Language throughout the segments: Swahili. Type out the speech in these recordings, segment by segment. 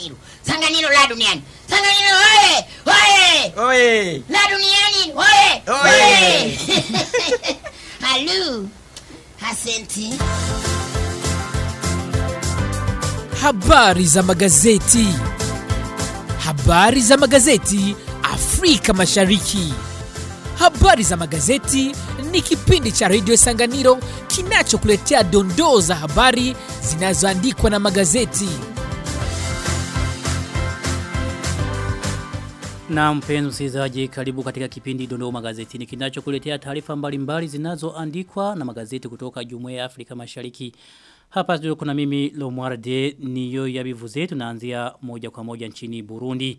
Sanganiro. Sanganiro la duniani. Sanganiro oye! Oye! Oye. La duniani oye! Oye! Halu. Asante. Habari za magazeti. Habari za magazeti Afrika Mashariki. Habari za magazeti ni kipindi cha redio Sanganiro kinachokuletea dondoo za habari zinazoandikwa na magazeti. Na mpenzi msikilizaji, karibu katika kipindi Dondoo Magazetini kinachokuletea taarifa mbalimbali zinazoandikwa na magazeti kutoka Jumuiya ya Afrika Mashariki. Hapa studio kuna mimi Lomwarde niyo ya bivuze tunaanzia moja kwa moja nchini Burundi.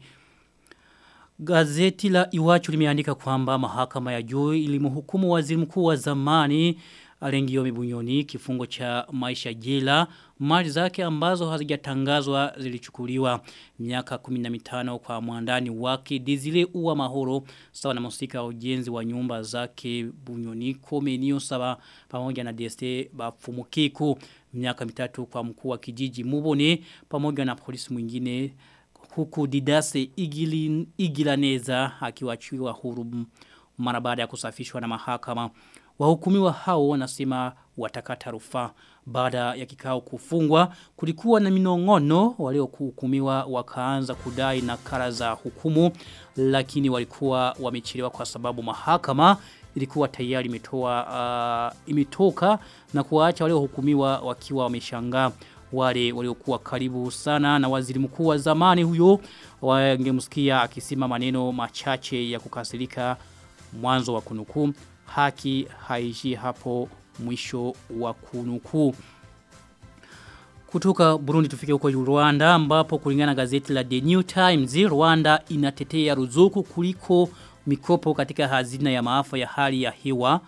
Gazeti la Iwachu limeandika kwamba mahakama ya juu ilimhukumu waziri mkuu wa zamani Alengio Bunyoni kifungo cha maisha jela mali zake ambazo hazijatangazwa zilichukuliwa miaka 15 kwa mwandani wake Dizile Uwa Mahoro sawa na mhusika wa ujenzi wa nyumba zake Bunyoni Komenio saba pamoja na DST Bafumukiku miaka mitatu kwa mkuu wa kijiji Mubone pamoja na polisi mwingine huku Didase Igilin, Igilaneza akiwachiwa huru mara baada ya kusafishwa na mahakama. Wahukumiwa hao wanasema watakata rufaa. Baada ya kikao kufungwa kulikuwa na minongono waliokuhukumiwa wakaanza kudai na kara za hukumu lakini walikuwa wamechelewa kwa sababu mahakama ilikuwa tayari imetoa uh, imetoka na kuwaacha waliohukumiwa wakiwa wameshangaa. Wale waliokuwa karibu sana na waziri mkuu wa zamani huyo wangemsikia akisema maneno machache ya kukasirika mwanzo wa kunukuu haki haishi hapo mwisho wa kunukuu. Kutoka Burundi tufike huko Rwanda ambapo kulingana na gazeti la The New Times Rwanda inatetea ruzuku kuliko mikopo katika hazina ya maafa ya hali ya hewa.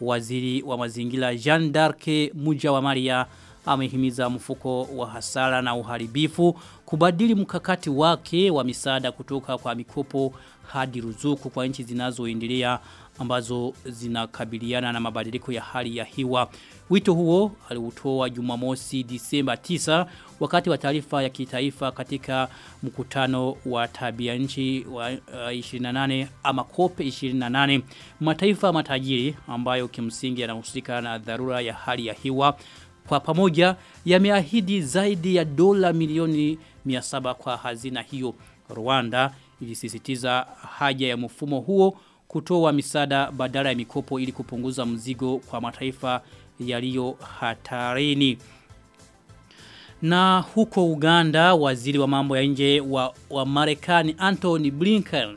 Waziri wa mazingira Jean d'Arc Muja wa Maria amehimiza mfuko wa hasara na uharibifu kubadili mkakati wake wa misaada kutoka kwa mikopo hadi ruzuku kwa nchi zinazoendelea ambazo zinakabiliana na mabadiliko ya hali ya hiwa Wito huo aliutoa Jumamosi Disemba 9 wakati wa taarifa ya kitaifa katika mkutano wa tabia nchi wa uh, 28 ama COP 28 mataifa matajiri ambayo kimsingi yanahusika na dharura ya hali ya hiwa kwa pamoja yameahidi zaidi ya dola milioni 700 kwa hazina hiyo. Rwanda ilisisitiza haja ya mfumo huo kutoa misaada badala ya mikopo ili kupunguza mzigo kwa mataifa yaliyo hatarini. Na huko Uganda, waziri wa mambo ya nje wa, wa Marekani Anthony Blinken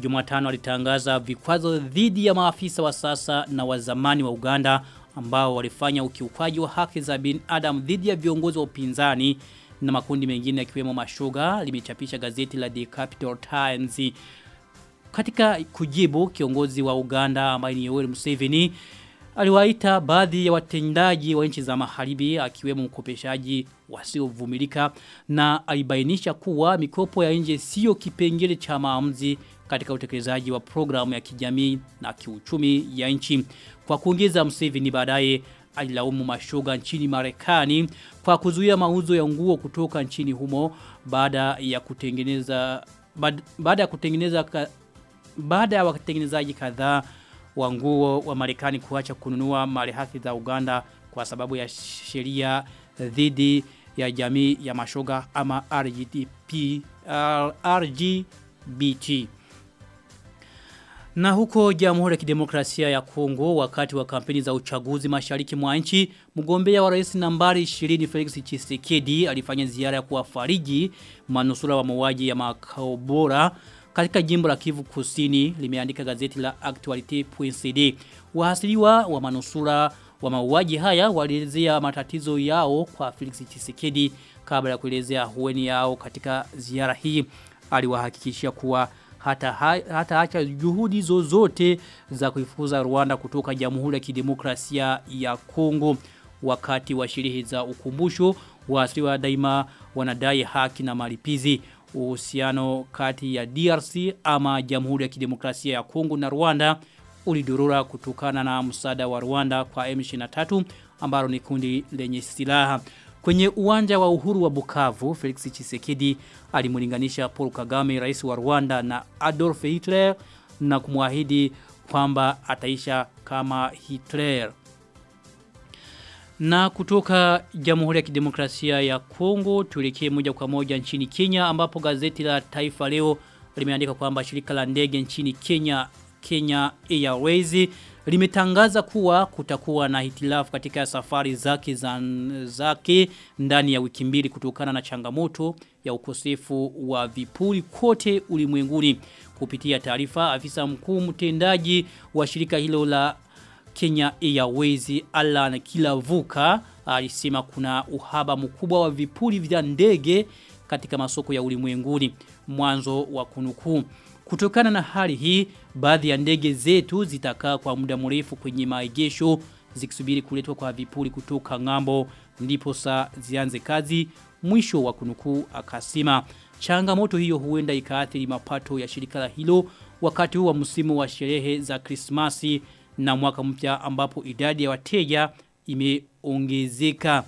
Jumatano alitangaza vikwazo dhidi ya maafisa wa sasa na wa zamani wa Uganda ambao walifanya ukiukwaji wa haki za binadamu dhidi ya viongozi wa upinzani na makundi mengine yakiwemo mashuga limechapisha gazeti la The Capital Times katika kujibu kiongozi wa Uganda ambaye ni Yoweri Museveni aliwaita baadhi ya watendaji wa nchi za magharibi akiwemo mkopeshaji wasiovumilika na alibainisha kuwa mikopo ya nje sio kipengele cha maamuzi katika utekelezaji wa programu ya kijamii na kiuchumi ya nchi. Kwa kuongeza Museveni baadaye alilaumu mashoga nchini Marekani kwa kuzuia mauzo ya nguo kutoka nchini humo baada ya kutengeneza baada ya kutengeneza baada ya watengenezaji kadhaa wa nguo wa Marekani kuacha kununua malighafi za Uganda kwa sababu ya sheria dhidi ya jamii ya mashoga ama RGTP uh, RGBT na huko Jamhuri ya Kidemokrasia ya Kongo wakati wa kampeni za uchaguzi mashariki mwa nchi, mgombea wa rais nambari 20 Felix Tshisekedi alifanya ziara ya kuwafariji manusura wa mauaji ya makao bora katika jimbo la Kivu Kusini limeandika gazeti la Actuality.cd. Wahasiliwa wa manusura wa mauaji haya walielezea matatizo yao kwa Felix Tshisekedi kabla ya kuelezea hueni yao katika ziara hii. Aliwahakikishia kuwa hata hata acha juhudi zozote za kuifukuza Rwanda kutoka Jamhuri ya Kidemokrasia ya Kongo wakati wa sherehe za ukumbusho waasiriwa daima wanadai haki na malipizi uhusiano kati ya DRC ama Jamhuri ya Kidemokrasia ya Kongo na Rwanda ulidorora kutokana na msaada wa Rwanda kwa M23 ambalo ni kundi lenye silaha Kwenye uwanja wa uhuru wa Bukavu, Felix Chisekedi alimlinganisha Paul Kagame, rais wa Rwanda na Adolf Hitler na kumwahidi kwamba ataisha kama Hitler. Na kutoka Jamhuri ya Kidemokrasia ya Kongo tuelekee moja kwa moja nchini Kenya ambapo gazeti la Taifa leo limeandika kwamba shirika la ndege nchini Kenya Kenya Airways limetangaza kuwa kutakuwa na hitilafu katika safari zake za, zake ndani ya wiki mbili kutokana na changamoto ya ukosefu wa vipuri kote ulimwenguni. Kupitia taarifa afisa mkuu mtendaji wa shirika hilo la Kenya Airways Alan Kilavuka alisema kuna uhaba mkubwa wa vipuri vya ndege katika masoko ya ulimwenguni. Mwanzo wa kunukuu. Kutokana na hali hii, baadhi ya ndege zetu zitakaa kwa muda mrefu kwenye maegesho zikisubiri kuletwa kwa vipuli kutoka ng'ambo. Ndipo saa zianze kazi mwisho wa kunukuu akasema. Changamoto hiyo huenda ikaathiri mapato ya shirika la hilo wakati wa msimu wa sherehe za Krismasi na mwaka mpya ambapo idadi ya wateja imeongezeka.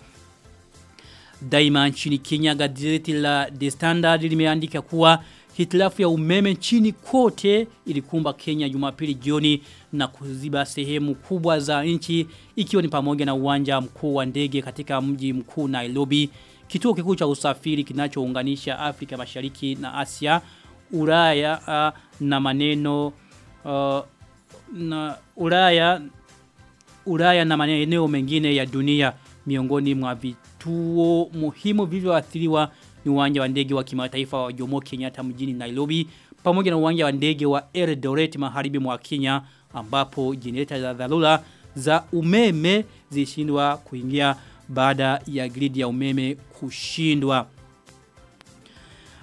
Daima nchini Kenya gazeti la The Standard limeandika kuwa hitilafu ya umeme nchini kote ilikumba Kenya Jumapili jioni na kuziba sehemu kubwa za nchi ikiwa ni pamoja na uwanja mkuu wa ndege katika mji mkuu Nairobi, kituo kikuu cha usafiri kinachounganisha Afrika Mashariki na Asia, Ulaya na maneno uh, na Ulaya Ulaya na maeneo mengine ya dunia miongoni mwa vituo muhimu vilivyoathiriwa ni uwanja wa ndege wa kimataifa wa Jomo Kenyatta mjini Nairobi pamoja na uwanja wa ndege wa Eldoret magharibi mwa Kenya ambapo jenereta za dharura za umeme zishindwa kuingia baada ya gridi ya umeme kushindwa.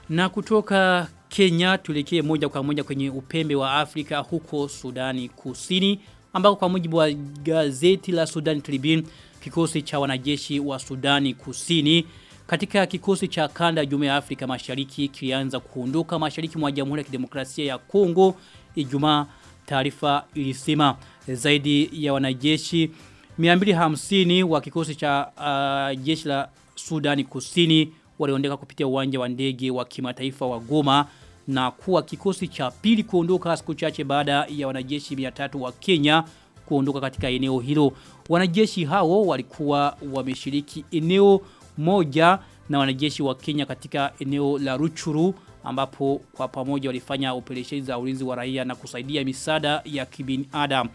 Na kutoka Kenya tulekee moja kwa moja kwenye upembe wa Afrika huko Sudani Kusini ambako kwa mujibu wa gazeti la Sudan Tribune kikosi cha wanajeshi wa Sudani Kusini katika kikosi cha kanda ya Jumuiya ya Afrika Mashariki kilianza kuondoka mashariki mwa Jamhuri ya Kidemokrasia ya Kongo Ijumaa taarifa ilisema. Zaidi ya wanajeshi 250 wa kikosi cha uh, jeshi la Sudani Kusini waliondoka kupitia uwanja wa ndege wa kimataifa wa Goma na kuwa kikosi cha pili kuondoka siku chache baada ya wanajeshi 300 wa Kenya kuondoka katika eneo hilo. Wanajeshi hao walikuwa wameshiriki eneo moja na wanajeshi wa Kenya katika eneo la Ruchuru ambapo kwa pamoja walifanya operesheni za ulinzi wa raia na kusaidia misaada ya kibinadamu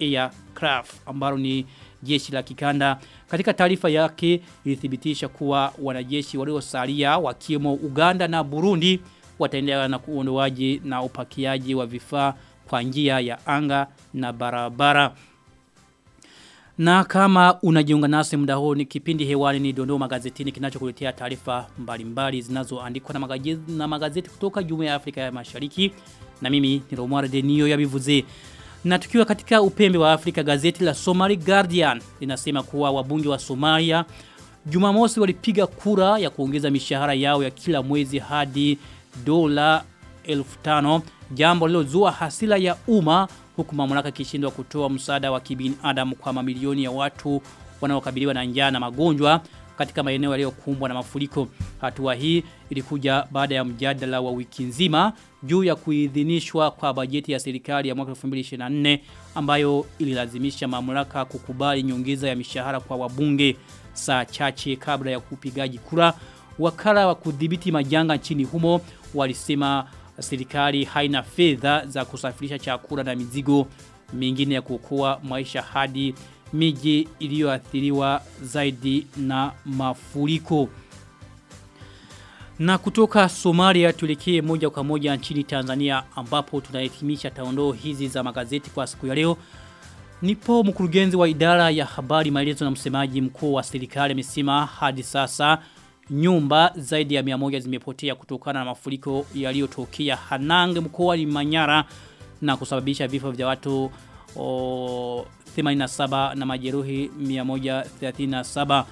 aircraft ambalo ni jeshi la kikanda katika taarifa yake ilithibitisha kuwa wanajeshi waliosalia wakiwemo Uganda na Burundi wataendelea na uondoaji na upakiaji wa vifaa kwa njia ya anga na barabara na kama unajiunga nasi muda huu ni kipindi hewani ni dondoo magazetini kinachokuletea taarifa mbalimbali zinazoandikwa na magazeti na magazeti kutoka Jumuiya ya Afrika ya Mashariki na mimi ni Romare Denio ya Bivuze. Na tukiwa katika upembe wa Afrika gazeti la Somali Guardian linasema kuwa wabunge wa Somalia Jumamosi walipiga kura ya kuongeza mishahara yao ya kila mwezi hadi dola 1500 jambo lilozua hasila ya umma huku mamlaka kishindwa kutoa msaada wa kibinadamu kwa mamilioni ya watu wanaokabiliwa na njaa na magonjwa katika maeneo yaliyokumbwa na mafuriko. Hatua hii ilikuja baada ya mjadala wa wiki nzima juu ya kuidhinishwa kwa bajeti ya serikali ya mwaka 2024 ambayo ililazimisha mamlaka kukubali nyongeza ya mishahara kwa wabunge saa chache kabla ya kupigaji kura. Wakala wa kudhibiti majanga nchini humo walisema serikali haina fedha za kusafirisha chakula na mizigo mingine ya kuokoa maisha hadi miji iliyoathiriwa zaidi na mafuriko. Na kutoka Somalia tuelekee moja kwa moja nchini Tanzania ambapo tunahitimisha taondoo hizi za magazeti kwa siku ya leo. Nipo mkurugenzi wa idara ya habari maelezo na msemaji mkuu wa serikali amesema hadi sasa nyumba zaidi ya 100 zimepotea kutokana na mafuriko yaliyotokea Hanang mkoani Manyara na kusababisha vifo vya watu o, 87 na majeruhi 137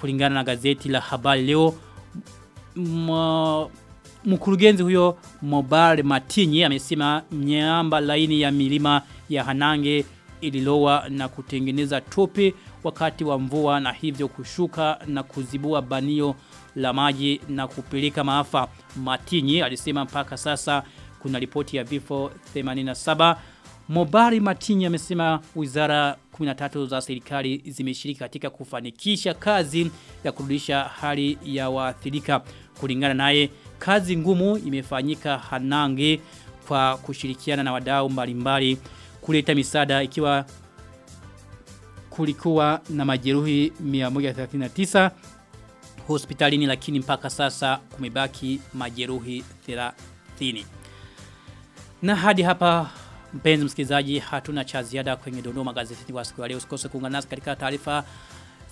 kulingana na gazeti la habari leo mkurugenzi huyo Mobile Matinyi amesema nyamba laini ya milima ya Hanange ililowa na kutengeneza tope wakati wa mvua na hivyo kushuka na kuzibua banio la maji na kupeleka maafa. Matinyi alisema mpaka sasa kuna ripoti ya vifo 87. Mobari Matinyi amesema wizara 13 za serikali zimeshiriki katika kufanikisha kazi ya kurudisha hali ya waathirika. Kulingana naye kazi ngumu imefanyika Hanange kwa kushirikiana na wadau mbalimbali kuleta misaada ikiwa kulikuwa na majeruhi 139 hospitalini lakini mpaka sasa kumebaki majeruhi 30. Na hadi hapa mpenzi msikilizaji hatuna cha ziada kwenye dondoo magazeti kwa siku ya leo. Usikose kuungana nasi katika taarifa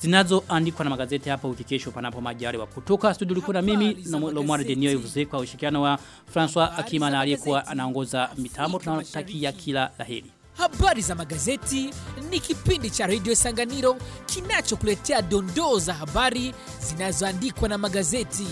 zinazoandikwa na magazeti hapa wiki kesho panapo majaliwa kutoka studio. Ulikuwa na mimi na Lomar Denio Ivuze kwa ushirikiano wa François Akima na aliyekuwa anaongoza mitambo. Tunatakia kila la heri Habari za magazeti ni kipindi cha redio Sanganiro kinachokuletea dondoo za habari zinazoandikwa na magazeti.